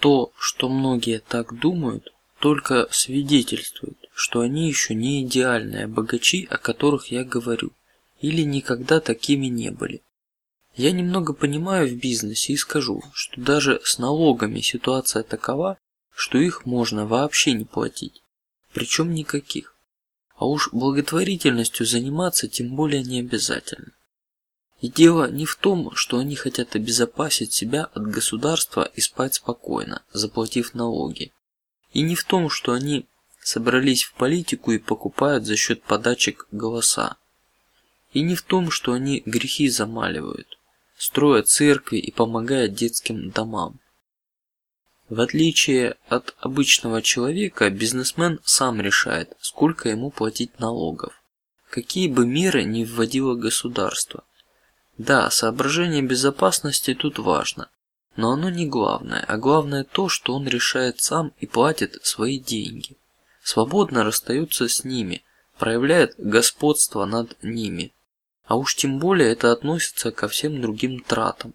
То, что многие так думают, только свидетельствует, что они еще не идеальные богачи, о которых я говорю, или никогда такими не были. Я немного понимаю в бизнесе и скажу, что даже с налогами ситуация такова, что их можно вообще не платить, причем никаких. А уж благотворительностью заниматься тем более не обязательно. И дело не в том, что они хотят обезопасить себя от государства и спать спокойно, заплатив налоги, и не в том, что они собрались в политику и покупают за счет подачек голоса, и не в том, что они грехи замаливают, строят церкви и помогают детским домам. В отличие от обычного человека, бизнесмен сам решает, сколько ему платить налогов, какие бы меры ни вводило государство. Да, соображение безопасности тут важно, но оно не главное, а главное то, что он решает сам и платит свои деньги, свободно расстается с ними, проявляет господство над ними, а уж тем более это относится ко всем другим тратам.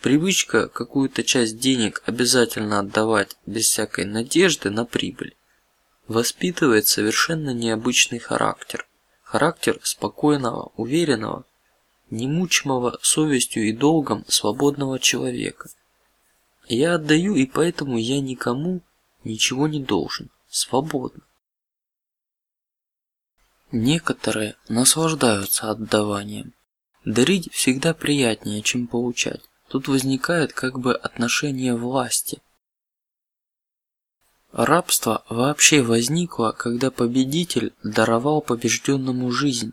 Привычка какую-то часть денег обязательно отдавать без всякой надежды на прибыль воспитывает совершенно необычный характер, характер спокойного, уверенного, немучимого совестью и долгом свободного человека. Я отдаю, и поэтому я никому ничего не должен, свободно. Некоторые наслаждаются отдаванием. Дарить всегда приятнее, чем получать. Тут возникает как бы отношение власти. Рабство вообще возникло, когда победитель даровал побежденному жизнь,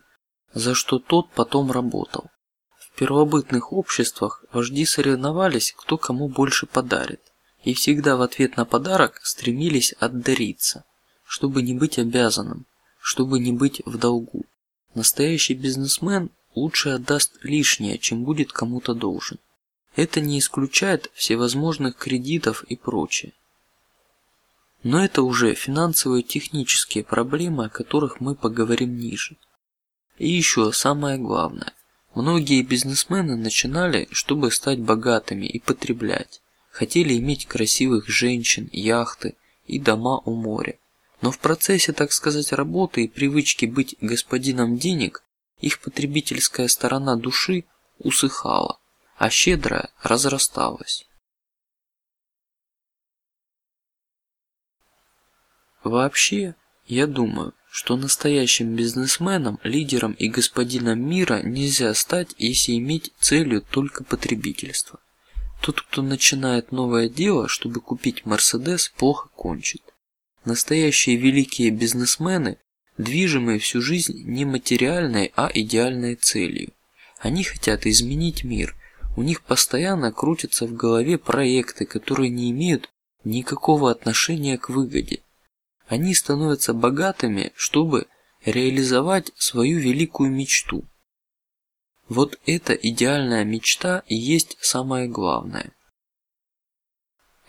за что тот потом работал. В первобытных обществах вожди соревновались, кто кому больше подарит, и всегда в ответ на подарок стремились отдариться, чтобы не быть обязанным, чтобы не быть в долгу. Настоящий бизнесмен лучше отдаст лишнее, чем будет кому-то должен. Это не исключает всевозможных кредитов и прочее. Но это уже финансовые технические проблемы, о которых мы поговорим ниже. И еще самое главное: многие бизнесмены начинали, чтобы стать богатыми и потреблять, хотели иметь красивых женщин, яхты и дома у моря. Но в процессе, так сказать, работы и привычки быть господином денег, их потребительская сторона души усыхала а щедрая разрасталась. Вообще, я думаю, что настоящим бизнесменом, лидером и господином мира нельзя стать, если иметь целью только потребительство. Тот, кто начинает новое дело, чтобы купить Мерседес, плохо кончит. Настоящие великие бизнесмены движимы всю жизнь не материальной, а идеальной целью. Они хотят изменить мир, у них постоянно крутятся в голове проекты, которые не имеют никакого отношения к выгоде. Они становятся богатыми, чтобы реализовать свою великую мечту. Вот эта идеальная мечта и есть самое главное.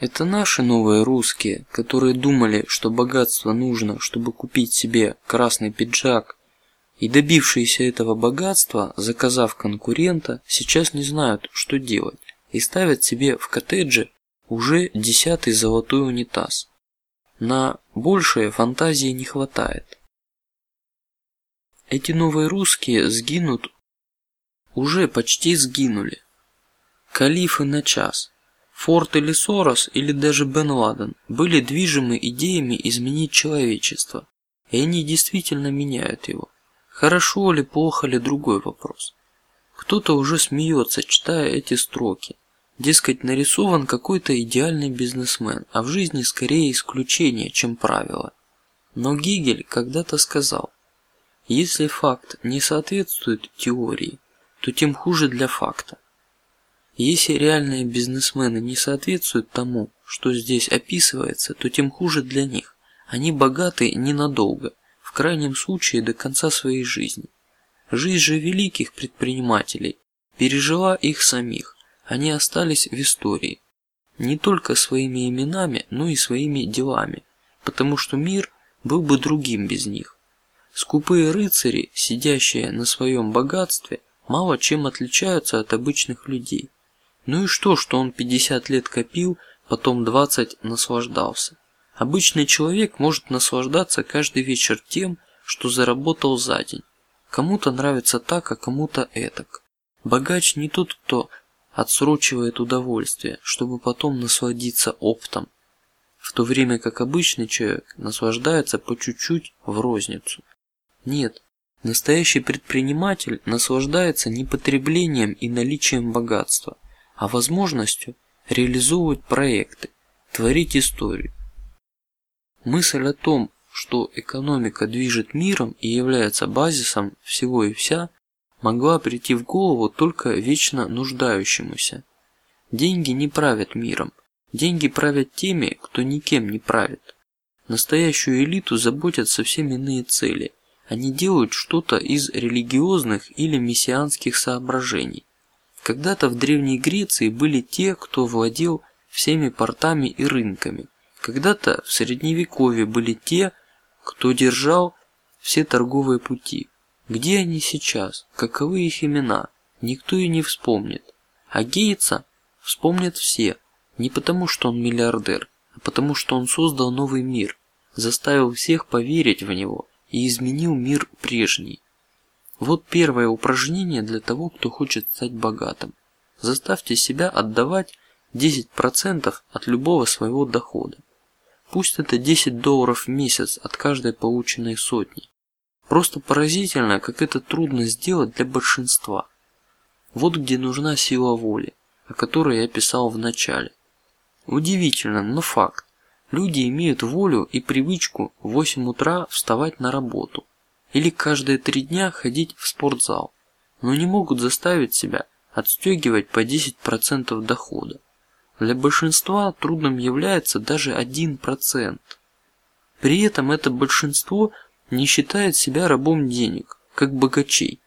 Это наши новые русские, которые думали, что богатство нужно, чтобы купить себе красный пиджак, и добившиеся этого богатства, заказав конкурента, сейчас не знают, что делать, и ставят себе в коттедже уже десятый золотой унитаз. На большее фантазии не хватает. Эти новые русские сгинут, уже почти сгинули. Калифы на час, Форд или Сорос или даже Бен Ладен были движимы идеями изменить человечество, и они действительно меняют его. Хорошо ли, плохо ли, другой вопрос. Кто-то уже смеется, читая эти строки. Дескать, нарисован какой-то идеальный бизнесмен, а в жизни скорее исключение, чем правило. Но Гигель когда-то сказал: если факт не соответствует теории, то тем хуже для факта. Если реальные бизнесмены не соответствуют тому, что здесь описывается, то тем хуже для них. Они богаты ненадолго, в крайнем случае до конца своей жизни. Жизнь же великих предпринимателей пережила их самих, они остались в истории не только своими именами, но и своими делами, потому что мир был бы другим без них. Скупые рыцари, сидящие на своем богатстве, мало чем отличаются от обычных людей. Ну и что, что он 50 лет копил, потом 20 наслаждался. Обычный человек может наслаждаться каждый вечер тем, что заработал за день. Кому-то нравится так, а кому-то этак. Богач не тот, кто отсрочивает удовольствие, чтобы потом насладиться оптом, в то время как обычный человек наслаждается по чуть-чуть в розницу. Нет, настоящий предприниматель наслаждается не потреблением и наличием богатства, а возможностью реализовывать проекты, творить историю. Мысль о том, что экономика движет миром и является базисом всего и вся, могла прийти в голову только вечно нуждающемуся. Деньги не правят миром, деньги правят теми, кто никем не правит. Настоящую элиту заботят совсем иные цели. Они делают что-то из религиозных или мессианских соображений. Когда-то в древней Греции были те, кто владел всеми портами и рынками. Когда-то в средневековье были те, кто держал все торговые пути. Где они сейчас? Каковы их имена? Никто и не вспомнит. А Гейтса вспомнят все, не потому, что он миллиардер, а потому, что он создал новый мир, заставил всех поверить в него и изменил мир прежний. Вот первое упражнение для того, кто хочет стать богатым. Заставьте себя отдавать 10% от любого своего дохода. Пусть это 10 долларов в месяц от каждой полученной сотни. Просто поразительно, как это трудно сделать для большинства. Вот где нужна сила воли, о которой я писал в начале. Удивительно, но факт. Люди имеют волю и привычку в 8 утра вставать на работу или каждые три дня ходить в спортзал, но не могут заставить себя отстегивать по 10% дохода. Для большинства трудным является даже один процент. При этом это большинство не считает себя рабом денег, как богачей,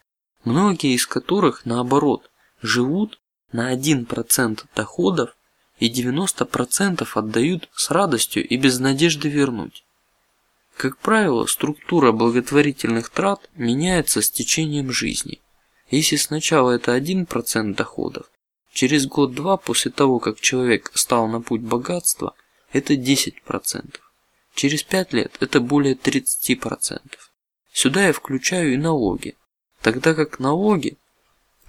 многие из которых наоборот живут на один процент доходов и 90 процентов отдают с радостью и без надежды вернуть. Как правило, структура благотворительных трат меняется с течением жизни. Если сначала это один процент доходов, через год-два после того, как человек стал на путь богатства, это 10 процентов. Через пять лет это более 30 процентов. Сюда я включаю и налоги, тогда как налоги,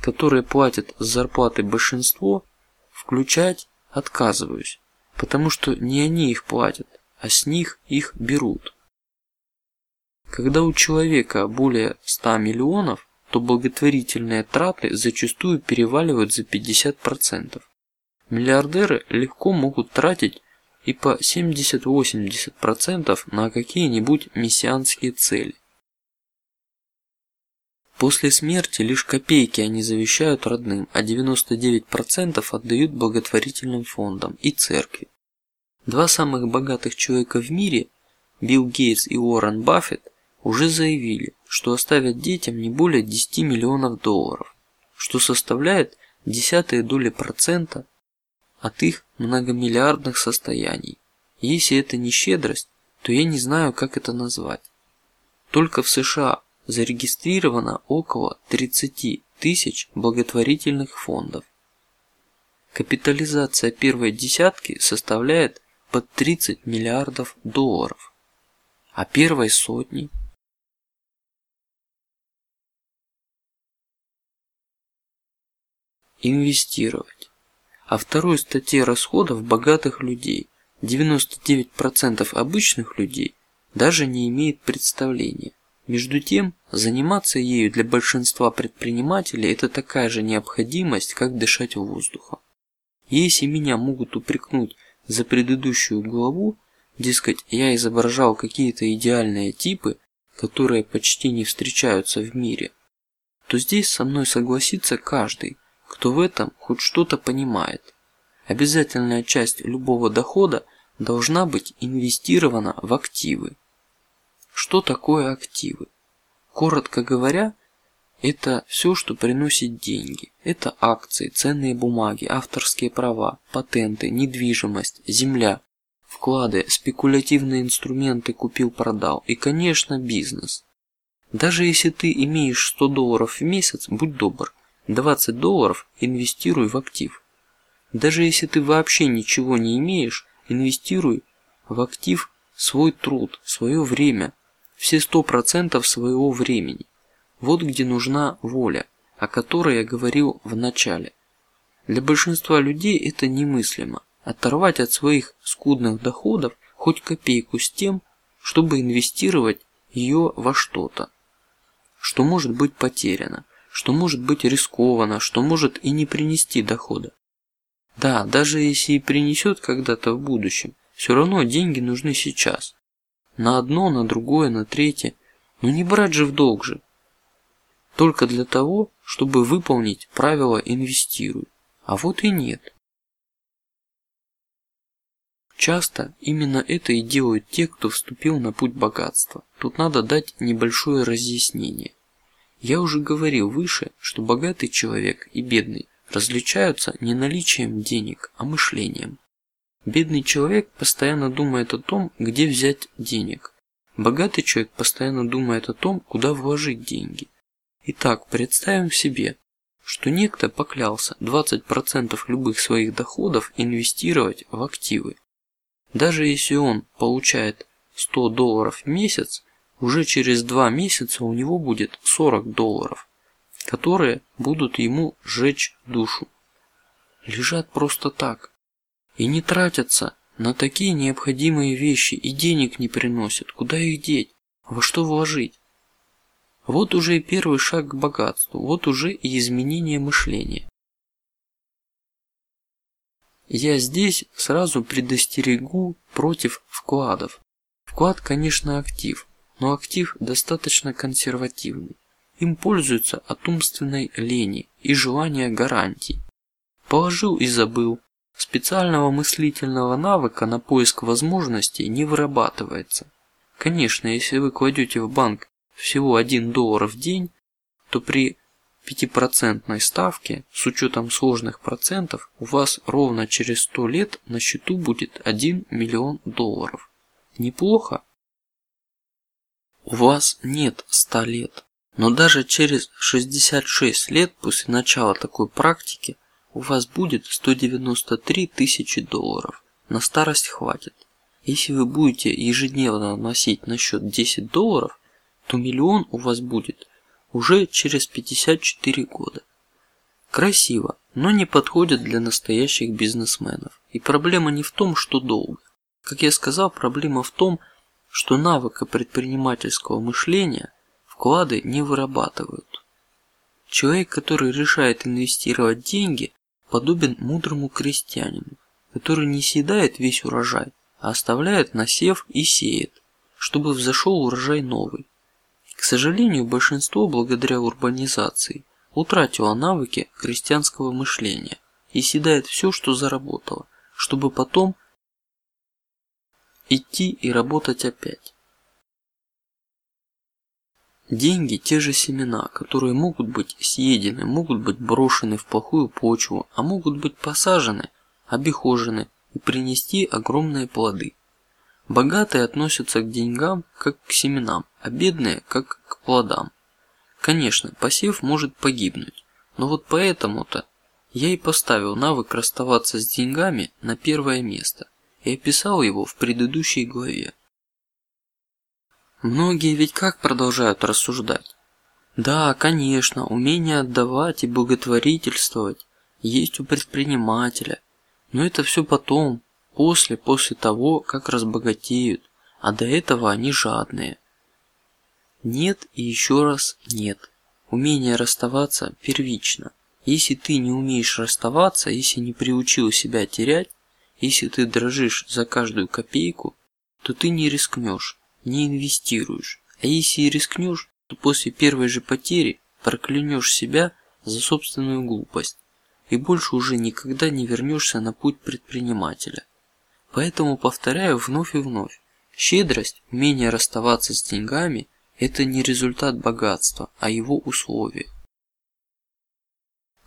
которые платят с зарплаты большинство, включать отказываюсь, потому что не они их платят, а с них их берут. Когда у человека более 100 миллионов, то благотворительные траты зачастую переваливают за 50 процентов. Миллиардеры легко могут тратить и по 70-80 процентов на какие-нибудь мессианские цели. После смерти лишь копейки они завещают родным, а 99 процентов отдают благотворительным фондам и церкви. Два самых богатых человека в мире, Билл Гейтс и Уоррен Баффет, уже заявили, что оставят детям не более 10 миллионов долларов, что составляет десятые доли процента от их многомиллиардных состояний. Если это не щедрость, то я не знаю, как это назвать. Только в США зарегистрировано около 30 тысяч благотворительных фондов. Капитализация первой десятки составляет под 30 миллиардов долларов, а первой сотни инвестировать а второй статье расходов богатых людей. 99% обычных людей даже не имеет представления. Между тем, заниматься ею для большинства предпринимателей это такая же необходимость, как дышать воздухом. Если меня могут упрекнуть за предыдущую главу, дескать, я изображал какие-то идеальные типы, которые почти не встречаются в мире, то здесь со мной согласится каждый, кто в этом хоть что-то понимает. Обязательная часть любого дохода должна быть инвестирована в активы. Что такое активы? Коротко говоря, это все, что приносит деньги. Это акции, ценные бумаги, авторские права, патенты, недвижимость, земля, вклады, спекулятивные инструменты купил-продал и, конечно, бизнес. Даже если ты имеешь 100 долларов в месяц, будь добр, 20 долларов инвестируй в актив. Даже если ты вообще ничего не имеешь, инвестируй в актив свой труд, свое время, все сто процентов своего времени. Вот где нужна воля, о которой я говорил в начале. Для большинства людей это немыслимо. Оторвать от своих скудных доходов хоть копейку с тем, чтобы инвестировать ее во что-то, что может быть потеряно, что может быть рисковано, что может и не принести дохода. Да, даже если и принесет когда-то в будущем, все равно деньги нужны сейчас. На одно, на другое, на третье. Но не брать же в долг же. Только для того, чтобы выполнить правило инвестируй. А вот и нет. Часто именно это и делают те, кто вступил на путь богатства. Тут надо дать небольшое разъяснение. Я уже говорил выше, что богатый человек и бедный различаются не наличием денег, а мышлением. Бедный человек постоянно думает о том, где взять денег. Богатый человек постоянно думает о том, куда вложить деньги. Итак, представим себе, что некто поклялся 20% любых своих доходов инвестировать в активы. Даже если он получает 100 долларов в месяц, уже через два месяца у него будет 40 долларов, которые будут ему сжечь душу. Лежат просто так и не тратятся на такие необходимые вещи и денег не приносят. Куда их деть? Во что вложить? Вот уже и первый шаг к богатству, вот уже и изменение мышления. Я здесь сразу предостерегу против вкладов. Вклад, конечно, актив, но актив достаточно консервативный. Им пользуются от умственной лени и желания гарантий. Положил и забыл. Специального мыслительного навыка на поиск возможностей не вырабатывается. Конечно, если вы кладете в банк всего 1 доллар в день, то при пятипроцентной ставке с учетом сложных процентов у вас ровно через 100 лет на счету будет 1 миллион долларов. Неплохо? У вас нет 100 лет, но даже через 66 лет после начала такой практики у вас будет 193 тысячи долларов. На старость хватит. Если вы будете ежедневно вносить на счет 10 долларов, то миллион у вас будет уже через 54 года. Красиво, но не подходит для настоящих бизнесменов. И проблема не в том, что долго. Как я сказал, проблема в том, что навыка предпринимательского мышления вклады не вырабатывают. Человек, который решает инвестировать деньги, подобен мудрому крестьянину, который не съедает весь урожай, а оставляет насев и сеет, чтобы взошел урожай новый. К сожалению, большинство, благодаря урбанизации, утратило навыки крестьянского мышления и съедает все, что заработало, чтобы потом идти и работать опять. Деньги – те же семена, которые могут быть съедены, могут быть брошены в плохую почву, а могут быть посажены, обихожены и принести огромные плоды. Богатые относятся к деньгам как к семенам, а бедные как к плодам. Конечно, посев может погибнуть, но вот поэтому-то я и поставил навык расставаться с деньгами на первое место и описал его в предыдущей главе. Многие ведь как продолжают рассуждать? Да, конечно, умение отдавать и благотворительствовать есть у предпринимателя, но это все потом, после, после того, как разбогатеют, а до этого они жадные. Нет и еще раз нет. Умение расставаться первично. Если ты не умеешь расставаться, если не приучил себя терять, если ты дрожишь за каждую копейку, то ты не рискнешь не инвестируешь, а если и рискнешь, то после первой же потери проклянешь себя за собственную глупость и больше уже никогда не вернешься на путь предпринимателя. Поэтому повторяю вновь и вновь: щедрость, умение расставаться с деньгами – это не результат богатства, а его условие.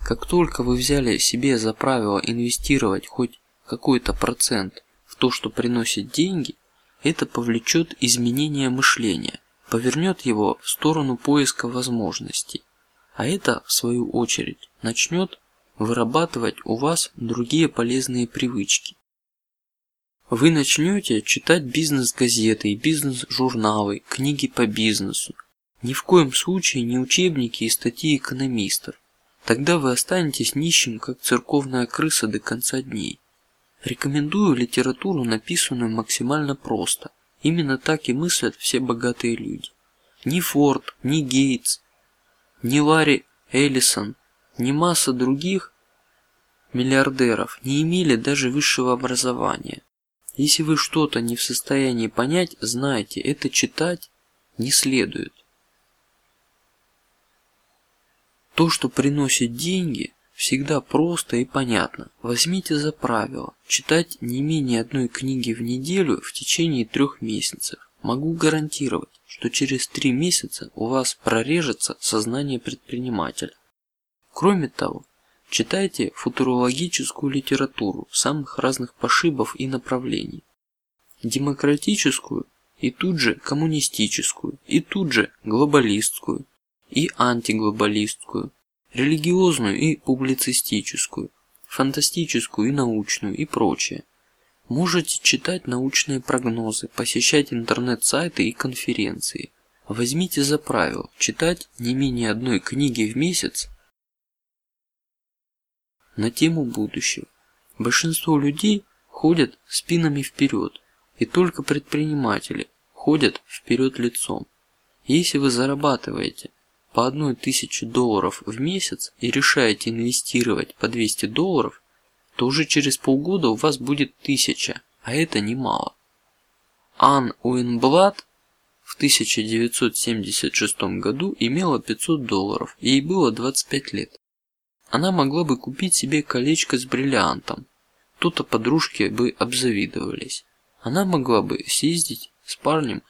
Как только вы взяли себе за правило инвестировать хоть какой-то процент в то, что приносит деньги, это повлечет изменение мышления, повернет его в сторону поиска возможностей, а это в свою очередь начнет вырабатывать у вас другие полезные привычки. Вы начнете читать бизнес-газеты и бизнес-журналы, книги по бизнесу. Ни в коем случае не учебники и статьи экономистов. Тогда вы останетесь нищим, как церковная крыса до конца дней. Рекомендую литературу, написанную максимально просто. Именно так и мыслят все богатые люди. Ни Форд, ни Гейтс, ни Ларри Эллисон, ни масса других миллиардеров не имели даже высшего образования. Если вы что-то не в состоянии понять, знайте, это читать не следует. То, что приносит деньги, всегда просто и понятно. Возьмите за правило читать не менее одной книги в неделю в течение трех месяцев. Могу гарантировать, что через три месяца у вас прорежется сознание предпринимателя. Кроме того, читайте футурологическую литературу самых разных пошибов и направлений, демократическую и тут же коммунистическую и тут же глобалистскую и антиглобалистскую, религиозную и публицистическую, фантастическую и научную и прочее. Можете читать научные прогнозы, посещать интернет-сайты и конференции. Возьмите за правило читать не менее одной книги в месяц на тему будущего. Большинство людей ходят спинами вперед, и только предприниматели ходят вперед лицом. Если вы зарабатываете по одной тысяче долларов в месяц и решаете инвестировать по 200 долларов, то уже через полгода у вас будет тысяча, а это немало. Ан Уинблад в 1976 году имела 500 долларов, ей было 25 лет. Она могла бы купить себе колечко с бриллиантом, то-то подружки бы обзавидовались. Она могла бы съездить с парнем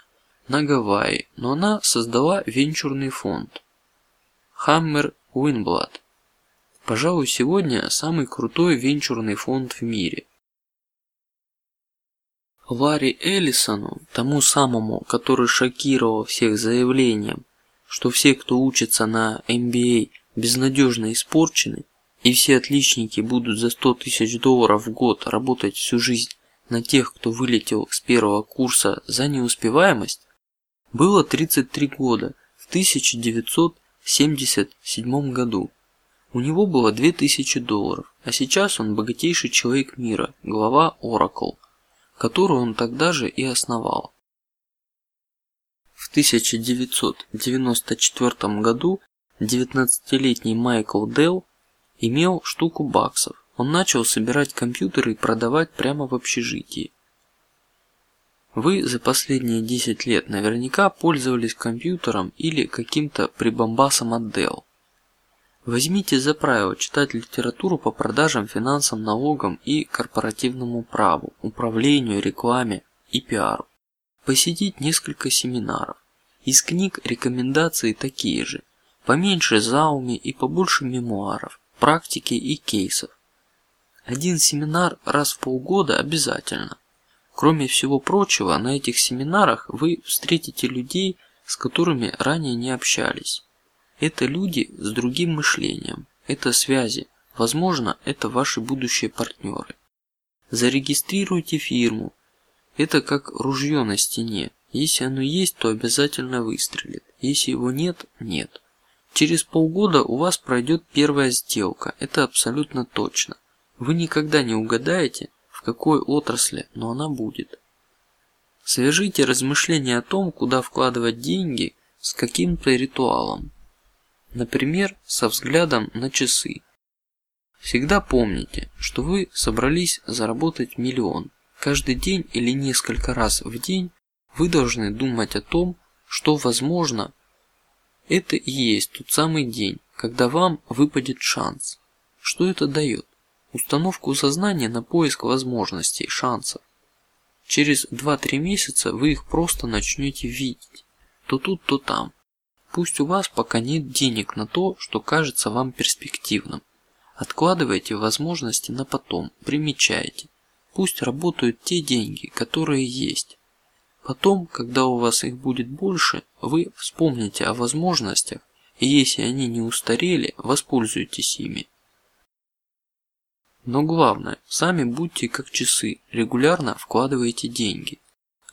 на Гавайи, но она создала венчурный фонд. Хаммер Уинблад. Пожалуй, сегодня самый крутой венчурный фонд в мире. Ларри Эллисону, тому самому, который шокировал всех заявлением, что все, кто учится на MBA, безнадежно испорчены, и все отличники будут за 100 тысяч долларов в год работать всю жизнь на тех, кто вылетел с первого курса за неуспеваемость, было 33 года в 1900 1977 году. У него было 2000 долларов, а сейчас он богатейший человек мира, глава Oracle, которую он тогда же и основал. В 1994 году 19-летний Майкл Делл имел штуку баксов. Он начал собирать компьютеры и продавать прямо в общежитии. Вы за последние 10 лет наверняка пользовались компьютером или каким-то прибамбасом от Dell. Возьмите за правило читать литературу по продажам, финансам, налогам и корпоративному праву, управлению, рекламе и пиару. Посетить несколько семинаров. Из книг рекомендации такие же: поменьше зауми и побольше мемуаров, практики и кейсов. Один семинар раз в полгода обязательно. Кроме всего прочего, на этих семинарах вы встретите людей, с которыми ранее не общались. Это люди с другим мышлением, это связи, возможно, это ваши будущие партнеры. Зарегистрируйте фирму. Это как ружье на стене. Если оно есть, то обязательно выстрелит. Если его нет, нет. Через полгода у вас пройдет первая сделка. Это абсолютно точно. Вы никогда не угадаете, какой отрасли, но она будет. Свяжите размышления о том, куда вкладывать деньги, с каким-то ритуалом. Например, со взглядом на часы. Всегда помните, что вы собрались заработать миллион. Каждый день или несколько раз в день вы должны думать о том, что возможно. Это и есть тот самый день, когда вам выпадет шанс. Что это дает? Установку сознания на поиск возможностей, шансов. Через 2-3 месяца вы их просто начнете видеть, то тут, то там. Пусть у вас пока нет денег на то, что кажется вам перспективным. Откладывайте возможности на потом, примечайте. Пусть работают те деньги, которые есть. Потом, когда у вас их будет больше, вы вспомните о возможностях, и если они не устарели, воспользуйтесь ими. Но главное, сами будьте как часы, регулярно вкладывайте деньги.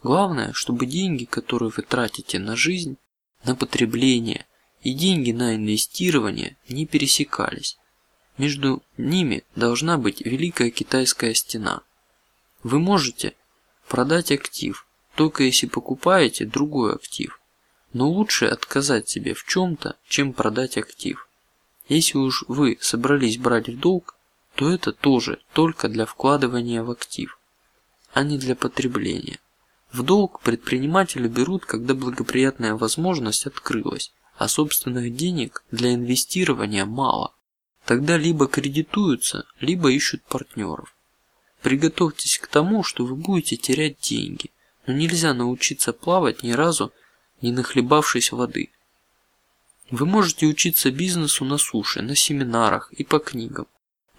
Главное, чтобы деньги, которые вы тратите на жизнь, на потребление и деньги на инвестирование не пересекались. Между ними должна быть великая китайская стена. Вы можете продать актив, только если покупаете другой актив, но лучше отказать себе в чем-то, чем продать актив. Если уж вы собрались брать в долг, то это тоже только для вкладывания в актив, а не для потребления. В долг предприниматели берут, когда благоприятная возможность открылась, а собственных денег для инвестирования мало. Тогда либо кредитуются, либо ищут партнеров. Приготовьтесь к тому, что вы будете терять деньги, но нельзя научиться плавать ни разу не нахлебавшись воды. Вы можете учиться бизнесу на суше, на семинарах и по книгам,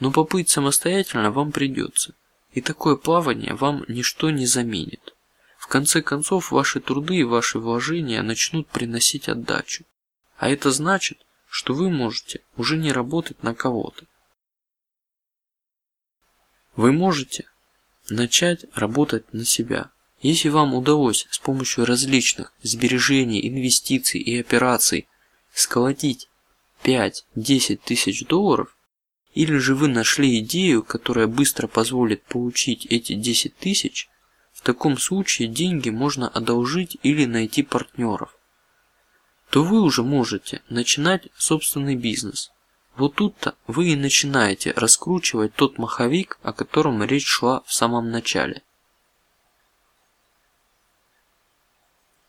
но поплыть самостоятельно вам придется, и такое плавание вам ничто не заменит. В конце концов, ваши труды и ваши вложения начнут приносить отдачу, а это значит, что вы можете уже не работать на кого-то. Вы можете начать работать на себя. Если вам удалось с помощью различных сбережений, инвестиций и операций сколотить 5-10 тысяч долларов, или же вы нашли идею, которая быстро позволит получить эти 10 тысяч, в таком случае деньги можно одолжить или найти партнеров. То вы уже можете начинать собственный бизнес. Вот тут-то вы и начинаете раскручивать тот маховик, о котором речь шла в самом начале.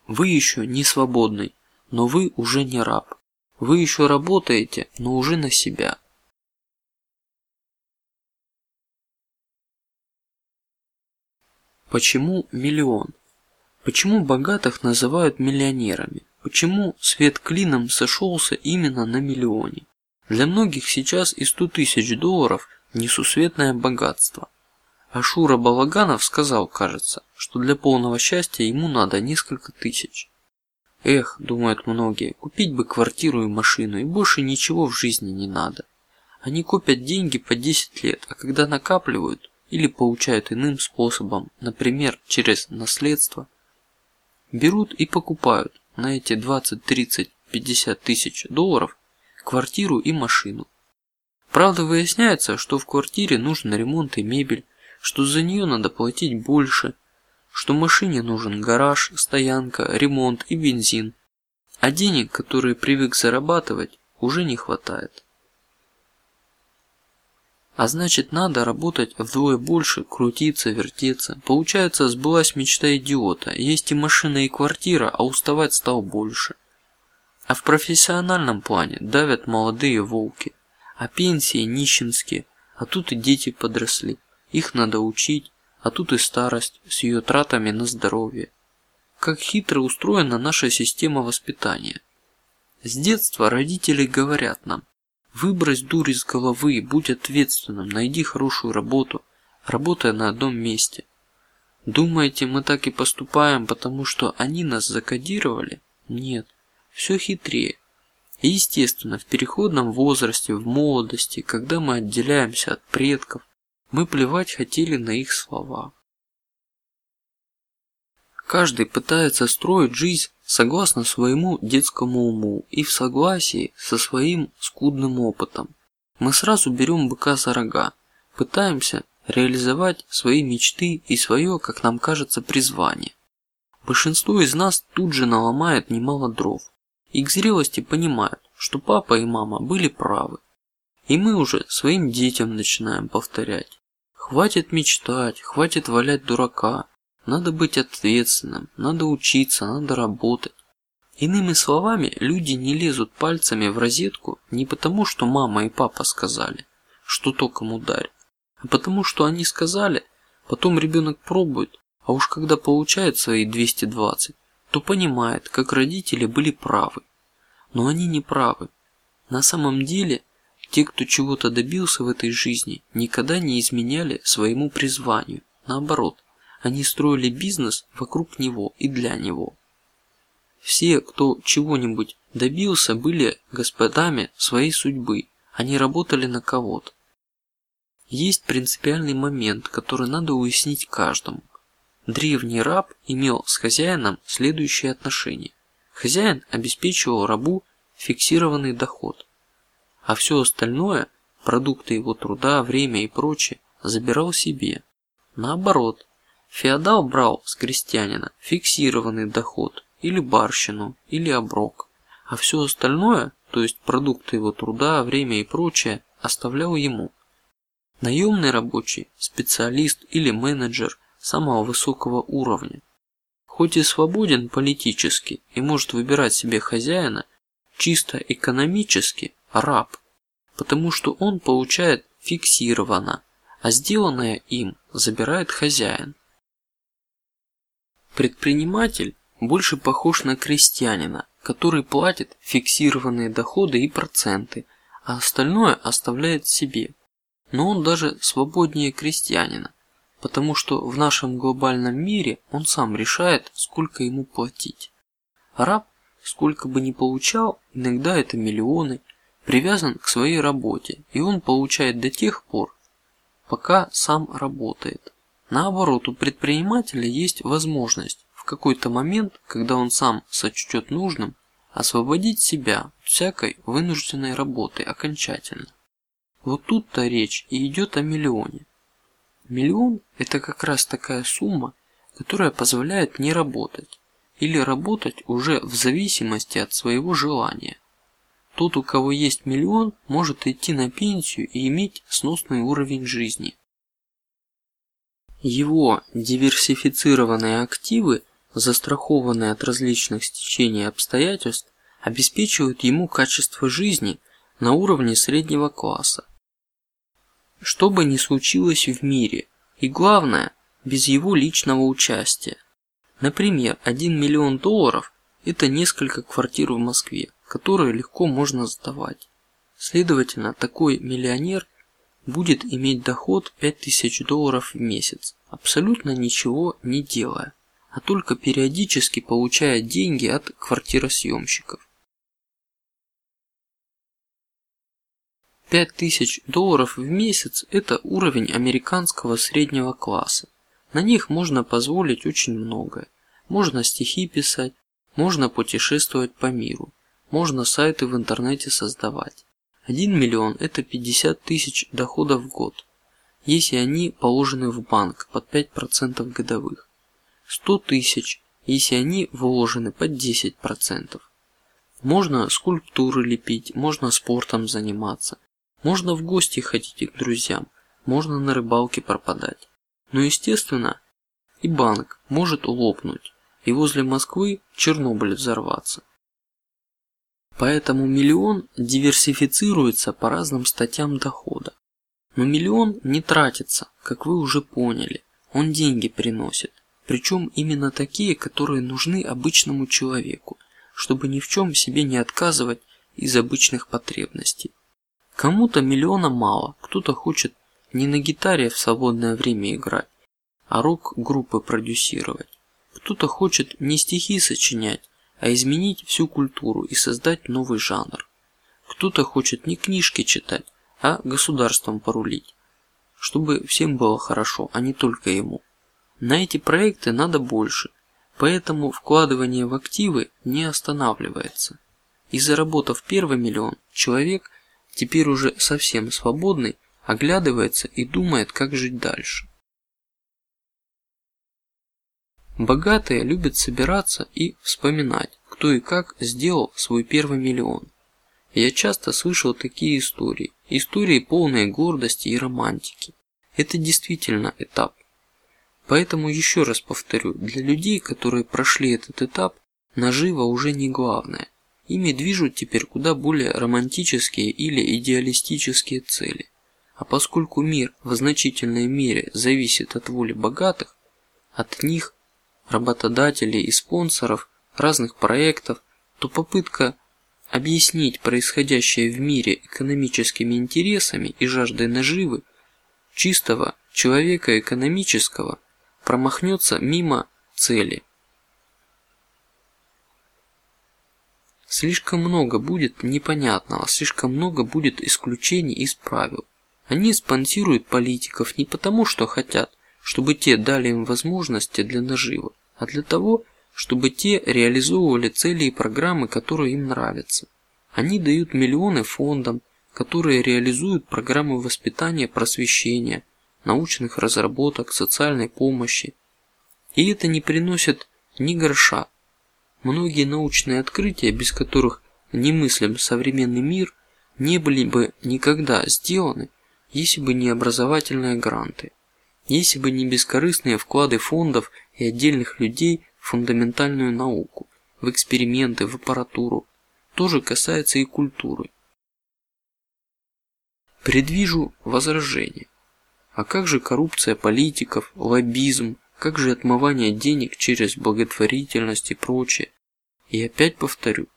Вы еще не свободный, но вы уже не раб. Вы еще работаете, но уже на себя. Почему миллион? Почему богатых называют миллионерами? Почему свет клином сошелся именно на миллионе? Для многих сейчас и сто тысяч долларов несусветное богатство. Ашура Балаганов сказал, кажется, что для полного счастья ему надо несколько тысяч. Эх, думают многие, купить бы квартиру и машину, и больше ничего в жизни не надо. Они копят деньги по 10 лет, а когда накапливают, или получают иным способом, например, через наследство, берут и покупают на эти 20, 30, 50 тысяч долларов квартиру и машину. Правда, выясняется, что в квартире нужен ремонт и мебель, что за нее надо платить больше, что машине нужен гараж, стоянка, ремонт и бензин, а денег, которые привык зарабатывать, уже не хватает. А значит, надо работать вдвое больше, крутиться, вертеться. Получается, сбылась мечта идиота. Есть и машина, и квартира, а уставать стал больше. А в профессиональном плане давят молодые волки, а пенсии нищенские, а тут и дети подросли. Их надо учить, а тут и старость с ее тратами на здоровье. Как хитро устроена наша система воспитания. С детства родители говорят нам: Выбрось дурь из головы, будь ответственным, найди хорошую работу, работая на одном месте. Думаете, мы так и поступаем, потому что они нас закодировали? Нет, все хитрее. И естественно, в переходном возрасте, в молодости, когда мы отделяемся от предков, мы плевать хотели на их слова. Каждый пытается строить жизнь согласно своему детскому уму и в согласии со своим скудным опытом. Мы сразу берем быка за рога, пытаемся реализовать свои мечты и свое, как нам кажется, призвание. Большинство из нас тут же наломает немало дров и к зрелости понимают, что папа и мама были правы, и мы уже своим детям начинаем повторять: хватит мечтать, хватит валять дурака, надо быть ответственным, надо учиться, надо работать. Иными словами, люди не лезут пальцами в розетку не потому, что мама и папа сказали, что током ударит, а потому, что они сказали. Потом ребенок пробует, а уж когда получает свои 220, то понимает, как родители были правы. Но они не правы. На самом деле, те, кто чего-то добился в этой жизни, никогда не изменяли своему призванию. Наоборот, они строили бизнес вокруг него и для него. Все, кто чего-нибудь добился, были господами своей судьбы. Они работали на кого-то. Есть принципиальный момент, который надо уяснить каждому. Древний раб имел с хозяином следующие отношения. Хозяин обеспечивал рабу фиксированный доход, а все остальное, продукты его труда, время и прочее, забирал себе. Наоборот, феодал брал с крестьянина фиксированный доход или барщину или оброк, а все остальное, то есть продукты его труда, время и прочее, оставлял ему. Наемный рабочий, специалист или менеджер самого высокого уровня, хоть и свободен политически и может выбирать себе хозяина, чисто экономически раб, потому что он получает фиксированно, а сделанное им забирает хозяин. Предприниматель больше похож на крестьянина, который платит фиксированные доходы и проценты, а остальное оставляет себе. Но он даже свободнее крестьянина, потому что в нашем глобальном мире он сам решает, сколько ему платить. Раб, сколько бы ни получал, иногда это миллионы, привязан к своей работе, и он получает до тех пор, пока сам работает. Наоборот, у предпринимателя есть возможность в какой-то момент, когда он сам сочтет нужным, освободить себя от всякой вынужденной работы окончательно. Вот тут-то речь и идет о миллионе. Миллион – это как раз такая сумма, которая позволяет не работать или работать уже в зависимости от своего желания. Тот, у кого есть миллион, может идти на пенсию и иметь сносный уровень жизни. Его диверсифицированные активы, застрахованные от различных стечений обстоятельств, обеспечивают ему качество жизни на уровне среднего класса что бы ни случилось в мире, и главное, без его личного участия. Например, 1 миллион долларов – это несколько квартир в Москве, которые легко можно сдавать. Следовательно, такой миллионер будет иметь доход 5000 долларов в месяц, абсолютно ничего не делая, а только периодически получая деньги от квартиросъемщиков. Пять тысяч долларов в месяц – это уровень американского среднего класса. На них можно позволить очень многое. Можно стихи писать, можно путешествовать по миру, можно сайты в интернете создавать. Один миллион – это 50 тысяч доходов в год, если они положены в банк под 5% годовых. 100 тысяч, если они вложены под 10 процентов. Можно скульптуры лепить, можно спортом заниматься, можно в гости ходить к друзьям, можно на рыбалке пропадать. Но естественно, и банк может лопнуть, и возле Москвы Чернобыль взорваться. Поэтому миллион диверсифицируется по разным статьям дохода. Но миллион не тратится, как вы уже поняли, он деньги приносит, причем именно такие, которые нужны обычному человеку, чтобы ни в чем себе не отказывать из обычных потребностей. Кому-то миллиона мало, кто-то хочет не на гитаре в свободное время играть, а рок-группы продюсировать. Кто-то хочет не стихи сочинять, а изменить всю культуру и создать новый жанр. Кто-то хочет не книжки читать, а государством порулить, чтобы всем было хорошо, а не только ему. На эти проекты надо больше, поэтому вкладывание в активы не останавливается. И заработав первый миллион, человек теперь уже совсем свободный, оглядывается и думает, как жить дальше. Богатые любят собираться и вспоминать, кто и как сделал свой первый миллион. Я часто слышал такие истории, истории полные гордости и романтики. Это действительно этап. Поэтому еще раз повторю, для людей, которые прошли этот этап, нажива уже не главное. Ими движут теперь куда более романтические или идеалистические цели. А поскольку мир в значительной мере зависит от воли богатых, от них, работодателей и спонсоров разных проектов, то попытка объяснить происходящее в мире экономическими интересами и жаждой наживы чистого человека экономического промахнется мимо цели. Слишком много будет непонятного, слишком много будет исключений из правил. Они спонсируют политиков не потому, что хотят, чтобы те дали им возможности для наживы, а для того, чтобы те реализовывали цели и программы, которые им нравятся. Они дают миллионы фондам, которые реализуют программы воспитания, просвещения, научных разработок, социальной помощи. И это не приносит ни гроша. Многие научные открытия, без которых немыслим современный мир, не были бы никогда сделаны, если бы не образовательные гранты, если бы не бескорыстные вклады фондов и отдельных людей в фундаментальную науку, в эксперименты, в аппаратуру. То же касается и культуры. Предвижу возражение. А как же коррупция политиков, лоббизм, как же отмывание денег через благотворительность и прочее? И опять повторю,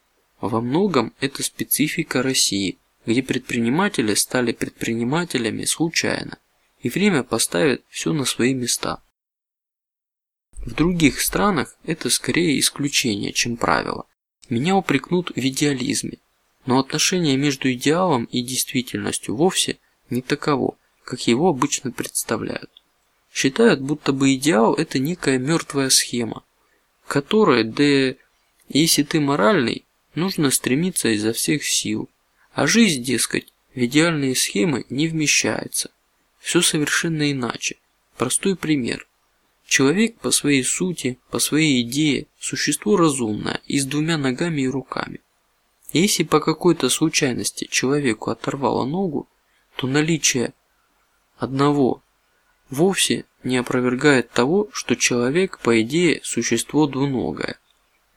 во многом это специфика России, где предприниматели стали предпринимателями случайно, и время поставит все на свои места. В других странах это скорее исключение, чем правило. Меня упрекнут в идеализме, но отношение между идеалом и действительностью вовсе не таково, как его обычно представляют. Считают, будто бы идеал – это некая мертвая схема, которая, да если ты моральный, нужно стремиться изо всех сил, а жизнь, дескать, в идеальные схемы не вмещается. Все совершенно иначе. Простой пример. Человек по своей сути, по своей идее, существо разумное и с двумя ногами и руками. Если по какой-то случайности человеку оторвало ногу, то наличие одного вовсе не опровергает того, что человек по идее существо двуногое.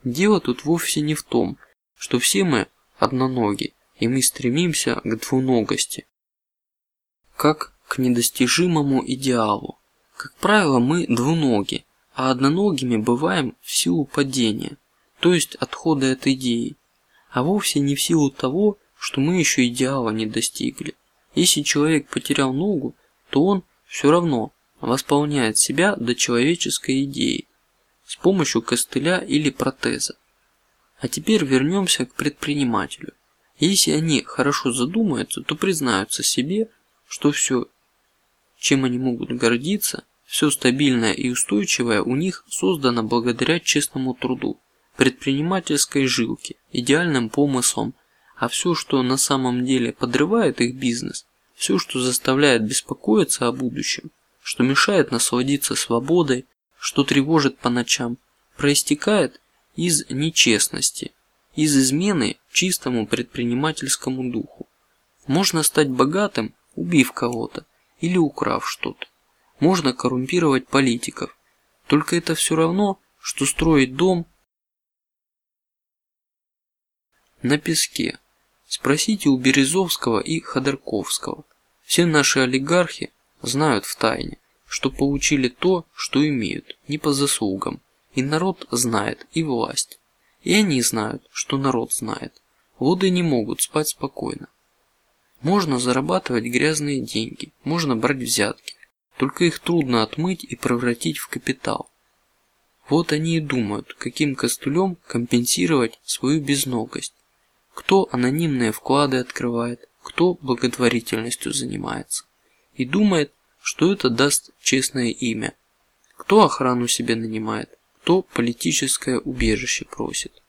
Дело тут вовсе не в том, что все мы одноноги, и мы стремимся к двуногости, как к недостижимому идеалу. Как правило, мы двуноги, а одноногими бываем в силу падения, то есть отхода от идеи, а вовсе не в силу того, что мы еще идеала не достигли. Если человек потерял ногу, то он все равно восполняет себя до человеческой идеи с помощью костыля или протеза. А теперь вернемся к предпринимателю. Если они хорошо задумаются, то признаются себе, что все, чем они могут гордиться, все стабильное и устойчивое у них создано благодаря честному труду, предпринимательской жилке, идеальным помыслам, а все, что на самом деле подрывает их бизнес, все, что заставляет беспокоиться о будущем, что мешает насладиться свободой, что тревожит по ночам, проистекает из нечестности, из измены чистому предпринимательскому духу. Можно стать богатым, убив кого-то или украв что-то. Можно коррумпировать политиков. Только это все равно, что строить дом на песке. Спросите у Березовского и Ходорковского. Все наши олигархи знают в тайне, что получили то, что имеют, не по заслугам. И народ знает, и власть. И они знают, что народ знает. Воды не могут спать спокойно. Можно зарабатывать грязные деньги, можно брать взятки, только их трудно отмыть и превратить в капитал. Вот они и думают, каким костылем компенсировать свою безногость. Кто анонимные вклады открывает, кто благотворительностью занимается, и думает, что это даст честное имя. Кто охрану себе нанимает, кто политическое убежище просит.